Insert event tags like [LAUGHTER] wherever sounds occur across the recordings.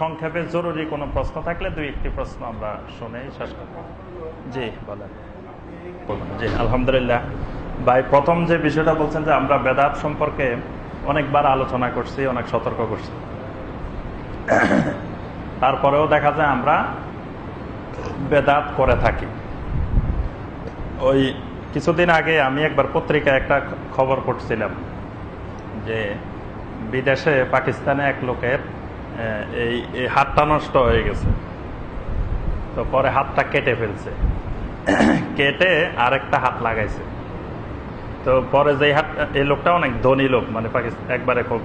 সংক্ষেপে জরুরি কোনো প্রশ্ন থাকলে দুই একটি প্রশ্ন আমরা শুনে শেষ করব। জি বলেন। জি আলহামদুলিল্লাহ। ভাই প্রথম যে বিষয়টা বলছেন যে আমরা বেদাত সম্পর্কে অনেকবার আলোচনা করছি অনেক সতর্ক করছি। তারপরেও দেখা যায় আমরা বেদাত করে থাকি। ওই কিছুদিন আগে আমি একবার পত্রিকায় একটা খবর পড়ছিলাম যে বিদেশে পাকিস্তানে এক লোকের এই এই হাতটা নষ্ট হয়ে গেছে। তো পরে হাতটা কেটে ফেলছে। [COUGHS] কেটে আরেকটা হাত লাগাইছে। তো পরে যে হাত, এই লোকটা অনেক ধনী লোক মানে পাকিস্তান একবারে খুব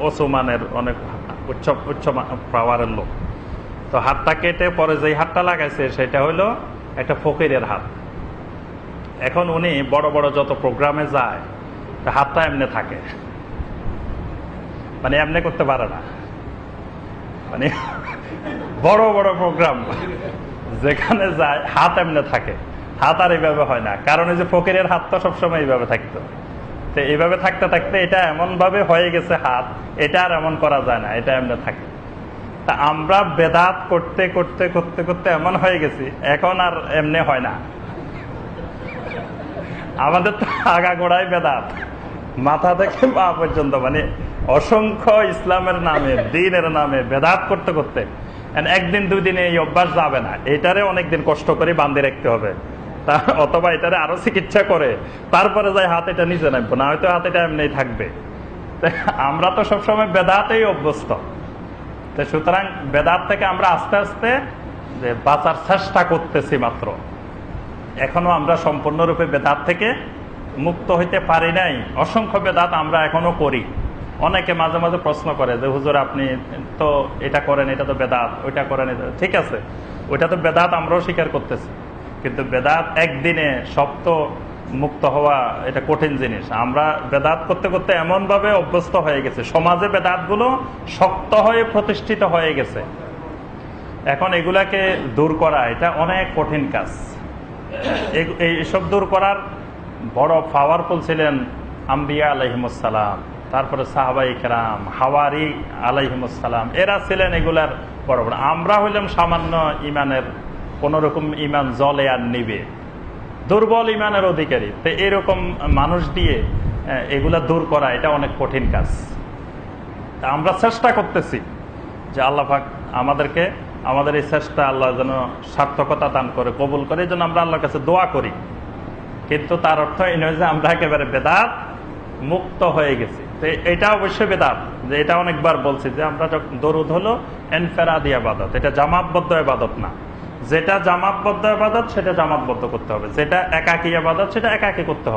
ওসমানের অনেক উচ্চ উচ্চ পাওয়ারের লোক। তো হাতটা কেটে পরে যেই হাতটা লাগাইছে, সেটা হলো একটা ফকিরের হাত। এখন উনি বড় বড় যত প্রোগ্রামে যায় হাতটা এমনি থাকে। মানে এমনি করতে পারে না। মানে বড় বড় প্রোগ্রাম যেখানে যায় হাত এমনি থাকে। হাত আর এইভাবে হয় না। কারণ এই যে ফকিরের হাত তো সবসময় এইভাবে থাকতো। তো এইভাবে থাকতে থাকতে এটা এমন ভাবে হয়ে গেছে হাত, এটা আর এমন করা যায় না, এটা এমনি থাকে। তা আমরা বেদাত করতে করতে করতে করতে এমন হয়ে গেছি, এখন আর এমনি হয় না। আমাদের তো আগা গোড়াই বেদাত। মাথা থেকে পা পর্যন্ত মানে অসংখ্য ইসলামের নামে, দিনের নামে বেদাত করতে করতে। একদিন দুই দিনে এই অভ্যাস যাবে না। এটারে অনেকদিন কষ্ট করে বান্ধে রাখতে হবে। তা, অথবা এটারে আরও চিকিৎসা করে। তারপরে যাই হাত এটা নিচে নামবো, না হয়তো হাত এটা এমনি থাকবে। আমরা তো সবসময় বেদাতেই অভ্যস্ত। তো সুতরাং বেদাত থেকে আমরা আস্তে আস্তে বাঁচার চেষ্টা করতেছি মাত্র। এখনও আমরা সম্পূর্ণরূপে বেদাত থেকে মুক্ত হইতে পারি নাই। অসংখ্য বেদাত আমরা এখনও করি। অনেকে মাঝে মাঝে প্রশ্ন করে যে, হুজুর, আপনি তো এটা করেন, এটা তো বেদাত, ওইটা করেন ঠিক আছে, ওইটা তো বেদাত আমরাও স্বীকার করতেছি। কিন্তু বেদাত একদিনে সব তো মুক্ত হওয়া এটা কঠিন জিনিস। আমরা বেদাত করতে করতে এমনভাবে অভ্যস্ত হয়ে গেছে। সমাজে বেদাতগুলো শক্ত হয়ে প্রতিষ্ঠিত হয়ে গেছে। এখন এগুলাকে দূর করা, এটা অনেক কঠিন কাজ। এইসব দূর করার বড় পাওয়ারফুল ছিলেন আম্বিয়া আলহিমসালাম তারপরে সাহাবাই কেরাম, হাওয়ারি আলহিমসালাম এরা ছিলেন এগুলার বড় বড়। আমরা হইলাম সামান্য ইমানের, কোনোরকম ইমান জলে আর নিবে। দুর্বল ইমানের অধিকারী। তো এরকম মানুষ দিয়ে এগুলা দূর করা এটা অনেক কঠিন কাজ। আমরা চেষ্টা করতেছি যে আল্লাহফাক আমাদেরকে, আমাদের এই চেষ্টা আল্লাহ যেন সার্থকতা দান করে, কবুল করে। এই জন্য আমরা আল্লাহর কাছে দোয়া করি। কিন্তু তার অর্থ এই নয় যে আমরা একেবারে বেদাত মুক্ত হয়ে গেছি। তো এটা অবশ্যই বেদাত, যে এটা অনেকবার বলছি যে আমরা দরুদ হলো, এনফেরাদি আবাদত, এটা জামাতবদ্ধ আবাদত না। যেটা জামাতবদ্ধ আবাদত, সেটা জামাতবদ্ধ করতে হবে। যেটা একাকি আবাদত, সেটা একাকি করতে হবে।